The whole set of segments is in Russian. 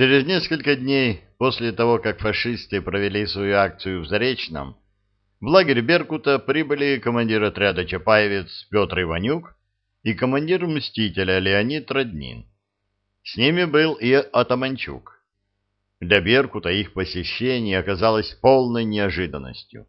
Через несколько дней после того, как фашисты провели свою акцию в Заречном, в лагерь Беркута прибыли командир отряда Чапаевец Петр Иванюк и командир Мстителя Леонид Роднин. С ними был и Атаманчук. Для Беркута их посещение оказалось полной неожиданностью.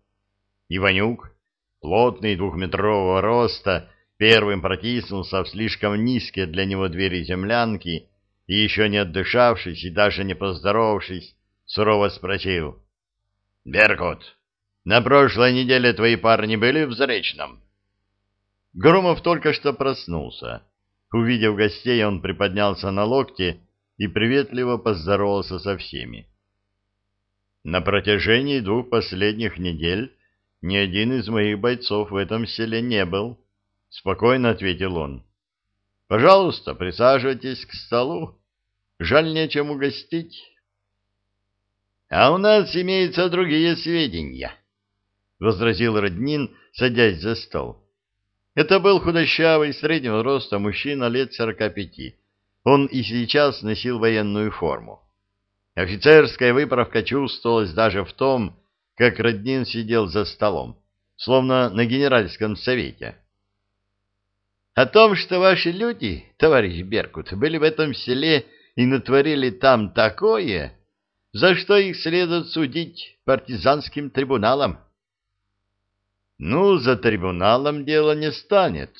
Иванюк, плотный двухметрового роста, первым протиснулся в слишком низкие для него двери землянки и, еще не отдышавшись и даже не поздоровавшись, сурово спросил. — Беркут, на прошлой неделе твои парни были в Заречном? Громов только что проснулся. Увидев гостей, он приподнялся на локте и приветливо поздоровался со всеми. На протяжении двух последних недель ни один из моих бойцов в этом селе не был, — спокойно ответил он. — Пожалуйста, присаживайтесь к столу. Жаль, нечем угостить. — А у нас имеются другие сведения, — возразил Роднин, садясь за стол. Это был худощавый, среднего роста мужчина лет сорока пяти, он и сейчас носил военную форму. Офицерская выправка чувствовалась даже в том, как Роднин сидел за столом, словно на генеральском совете. О том, что ваши люди, товарищ Беркут, были в этом селе и натворили там такое, за что их следует судить партизанским трибуналом. Ну, за трибуналом дело не станет,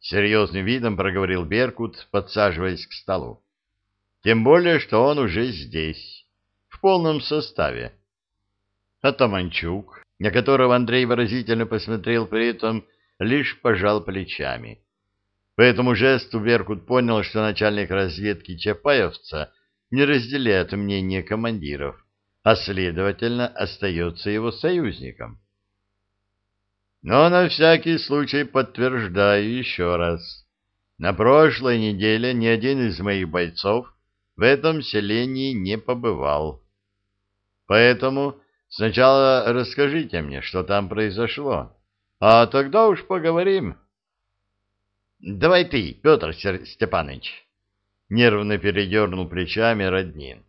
серьезным видом проговорил Беркут, подсаживаясь к столу. Тем более, что он уже здесь, в полном составе. А Таманчук, на которого Андрей выразительно посмотрел при этом, лишь пожал плечами. По этому жесту Беркут понял, что начальник разведки Чапаевца не разделяет мнение командиров, а, следовательно, остается его союзником. Но на всякий случай подтверждаю еще раз. На прошлой неделе ни один из моих бойцов в этом селении не побывал. Поэтому сначала расскажите мне, что там произошло, а тогда уж поговорим. — Давай ты, Петр Степанович. Нервно передернул плечами Роднин.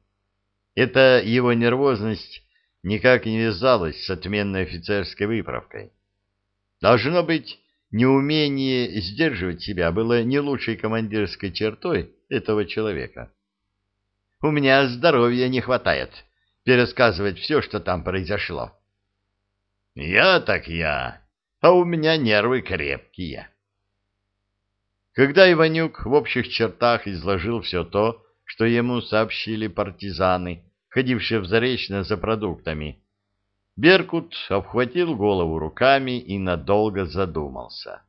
Эта его нервозность никак не вязалась с отменной офицерской выправкой. Должно быть, неумение сдерживать себя было не лучшей командирской чертой этого человека. У меня здоровья не хватает пересказывать все, что там произошло. Я так я, а у меня нервы крепкие. Когда Иванюк в общих чертах изложил все то, что ему сообщили партизаны, ходившие в Заречное за продуктами, Беркут обхватил голову руками и надолго задумался.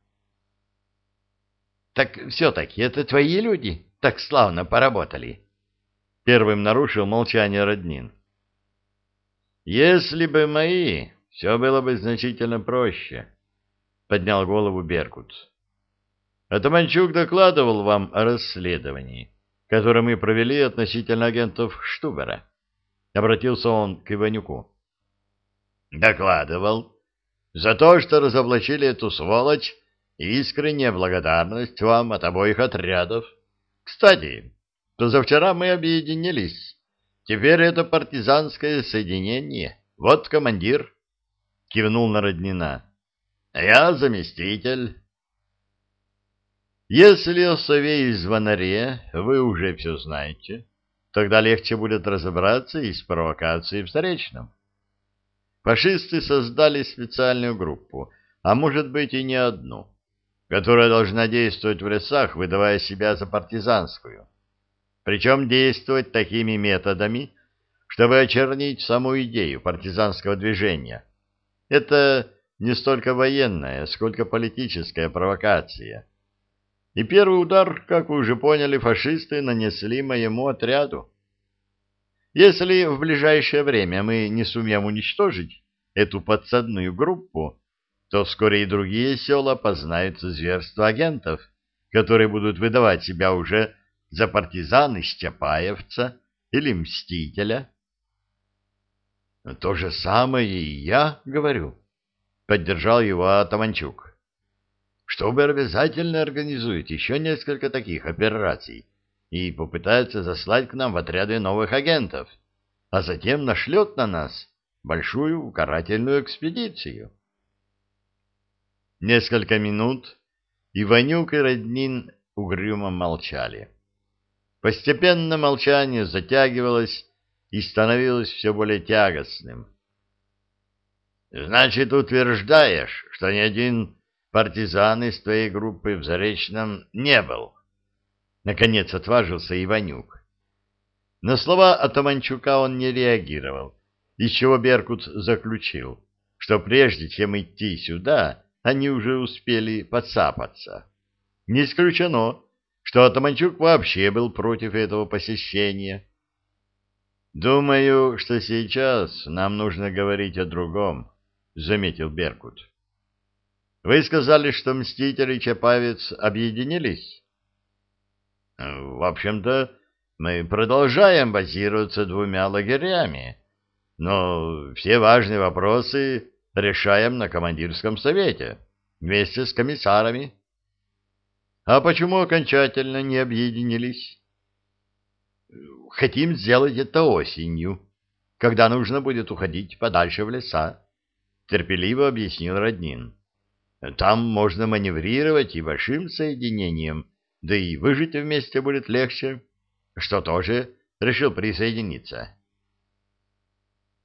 — Так все-таки это твои люди так славно поработали? Первым нарушил молчание Роднин. — Если бы мои, все было бы значительно проще, — поднял голову Беркут. — Атаманчук докладывал вам о расследовании, которое мы провели относительно агентов Штубера. Обратился он к Иванюку. Докладывал. За то, что разоблачили эту сволочь, искренняя благодарность вам от обоих отрядов. Кстати, позавчера мы объединились. Теперь это партизанское соединение. Вот командир. Кивнул на Роднина. Я заместитель. Если о сове и звонаре вы уже все знаете, тогда легче будет разобраться и с провокацией в Заречном. Фашисты создали специальную группу, а может быть и не одну, которая должна действовать в лесах, выдавая себя за партизанскую. Причем действовать такими методами, чтобы очернить саму идею партизанского движения. Это не столько военная, сколько политическая провокация. И первый удар, как вы уже поняли, фашисты нанесли моему отряду. Если в ближайшее время мы не сумеем уничтожить эту подсадную группу, то вскоре и другие села познают зверство агентов, которые будут выдавать себя уже за партизаны Степаевца или Мстителя. — То же самое и я говорю, — поддержал его Атаманчук. — Чтобы обязательно организует еще несколько таких операций, и попытается заслать к нам в отряды новых агентов, а затем нашлет на нас большую карательную экспедицию. Несколько минут Иванюк и Роднин угрюмо молчали. Постепенно молчание затягивалось и становилось все более тягостным. «Значит, утверждаешь, что ни один партизан из твоей группы в Заречном не был?» Наконец отважился Иванюк. На слова Атаманчука он не реагировал, из чего Беркут заключил, что прежде чем идти сюда, они уже успели подцапаться. Не исключено, что Атаманчук вообще был против этого посещения. «Думаю, что сейчас нам нужно говорить о другом», — заметил Беркут. «Вы сказали, что Мстители и объединились?» В общем-то, мы продолжаем базироваться двумя лагерями, но все важные вопросы решаем на командирском совете вместе с комиссарами. А почему окончательно не объединились? Хотим сделать это осенью, когда нужно будет уходить подальше в леса, терпеливо объяснил Роднин. Там можно маневрировать и большим соединением, да и выжить вместе будет легче, что тоже решил присоединиться.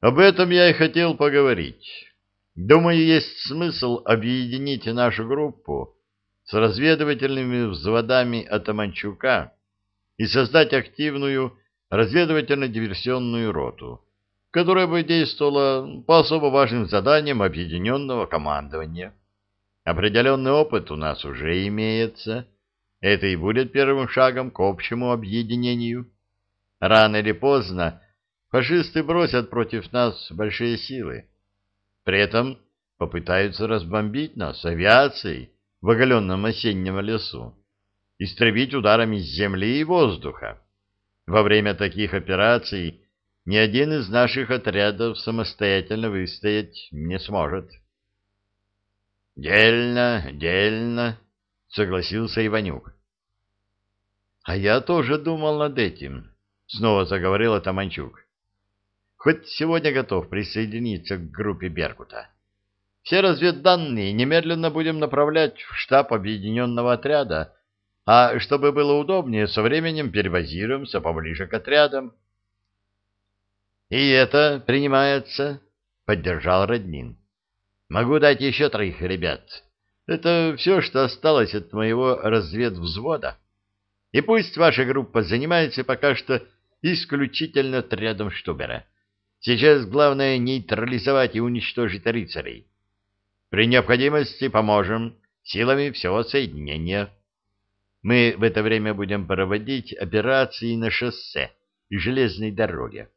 Об этом я и хотел поговорить. Думаю, есть смысл объединить нашу группу с разведывательными взводами Атаманчука и создать активную разведывательно-диверсионную роту, которая бы действовала по особо важным заданиям объединенного командования. Определенный опыт у нас уже имеется, это и будет первым шагом к общему объединению. Рано или поздно фашисты бросят против нас большие силы. При этом попытаются разбомбить нас авиацией в оголенном осеннем лесу, истребить ударами с земли и воздуха. Во время таких операций ни один из наших отрядов самостоятельно выстоять не сможет. «Дельно, дельно», — согласился Иванюк. А я тоже думал над этим, снова заговорил Таманчук. Хоть сегодня готов присоединиться к группе Беркута. Все разведданные немедленно будем направлять в штаб объединенного отряда, а чтобы было удобнее, со временем перебазируемся поближе к отрядам. — И это принимается, — поддержал Роднин. — Могу дать еще троих ребят. Это все, что осталось от моего разведвзвода. И пусть ваша группа занимается пока что исключительно отрядом Штубера. Сейчас главное нейтрализовать и уничтожить рыцарей. При необходимости поможем силами всего соединения. Мы в это время будем проводить операции на шоссе и железной дороге.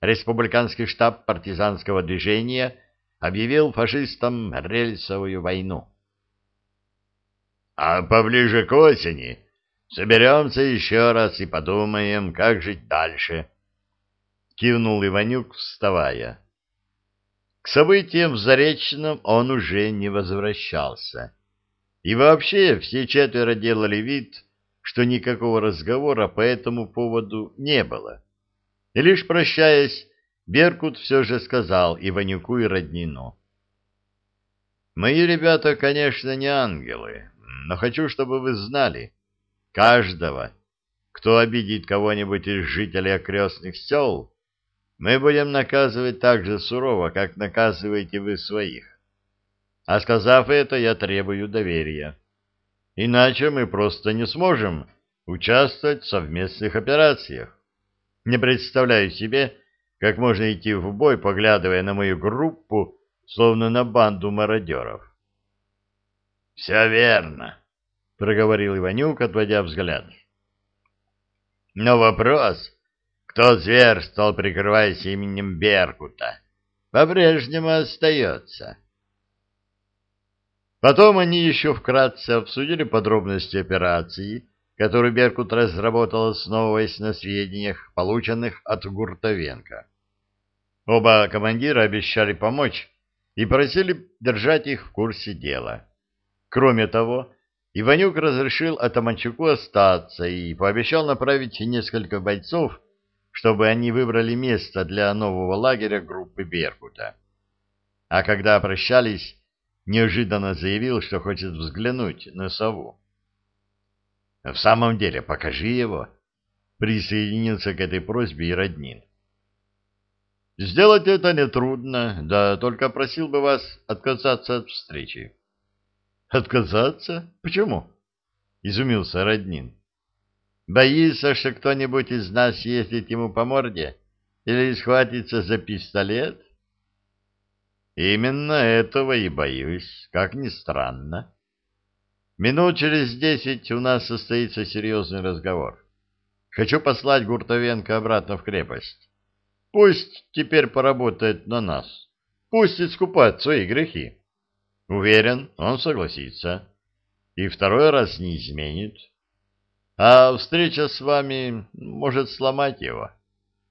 Республиканский штаб партизанского движения объявил фашистам рельсовую войну. А поближе к осени Соберемся еще раз и подумаем, как жить дальше. Кивнул Иванюк, вставая. К событиям в Заречном он уже не возвращался. И вообще все четверо делали вид, что никакого разговора по этому поводу не было. И лишь прощаясь, Беркут все же сказал Иванюку и Роднину. «Мои ребята, конечно, не ангелы, но хочу, чтобы вы знали, Каждого, кто обидит кого-нибудь из жителей окрестных сел, мы будем наказывать так же сурово, как наказываете вы своих. А сказав это, я требую доверия. Иначе мы просто не сможем участвовать в совместных операциях. Не представляю себе, как можно идти в бой, поглядывая на мою группу, словно на банду мародеров. — Все верно, — проговорил Иванюк, отводя взгляд. Но вопрос, кто зверствовал, прикрываясь именем Беркута, по-прежнему остается. Потом они еще вкратце обсудили подробности операции, которую Беркут разработал, основываясь на сведениях, полученных от Гуртовенко. Оба командира обещали помочь и просили держать их в курсе дела. Кроме того, Иванюк разрешил Атаманчуку остаться и пообещал направить несколько бойцов, чтобы они выбрали место для нового лагеря группы Беркута. А когда прощались, неожиданно заявил, что хочет взглянуть на сову. — В самом деле, покажи его, — присоединился к этой просьбе и Роднин. — Сделать это нетрудно, да только просил бы вас отказаться от встречи. — Отказаться? Почему? — изумился Роднин. — Боится, что кто-нибудь из нас ездит ему по морде или схватится за пистолет? — Именно этого и боюсь, как ни странно. Минут через десять у нас состоится серьезный разговор. Хочу послать Гуртовенко обратно в крепость. Пусть теперь поработает на нас. Пусть искупает свои грехи. Уверен, он согласится. И второй раз не изменит. А встреча с вами может сломать его.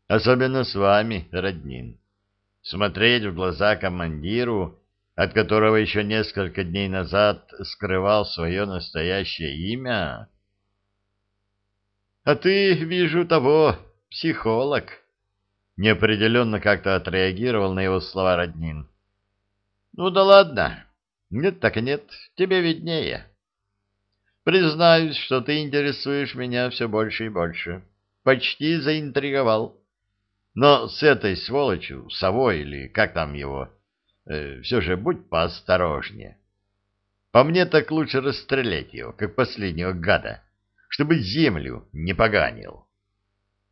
Особенно с вами, Роднин. Смотреть в глаза командиру, от которого еще несколько дней назад скрывал свое настоящее имя... А ты, вижу, того, психолог. Неопределенно как-то отреагировал на его слова Роднин. Ну да ладно, нет так нет, тебе виднее. Признаюсь, что ты интересуешь меня все больше и больше. Почти заинтриговал. Но с этой сволочью, совой или как там его, все же будь поосторожнее. По мне так лучше расстрелять его, как последнего гада, чтобы землю не поганил.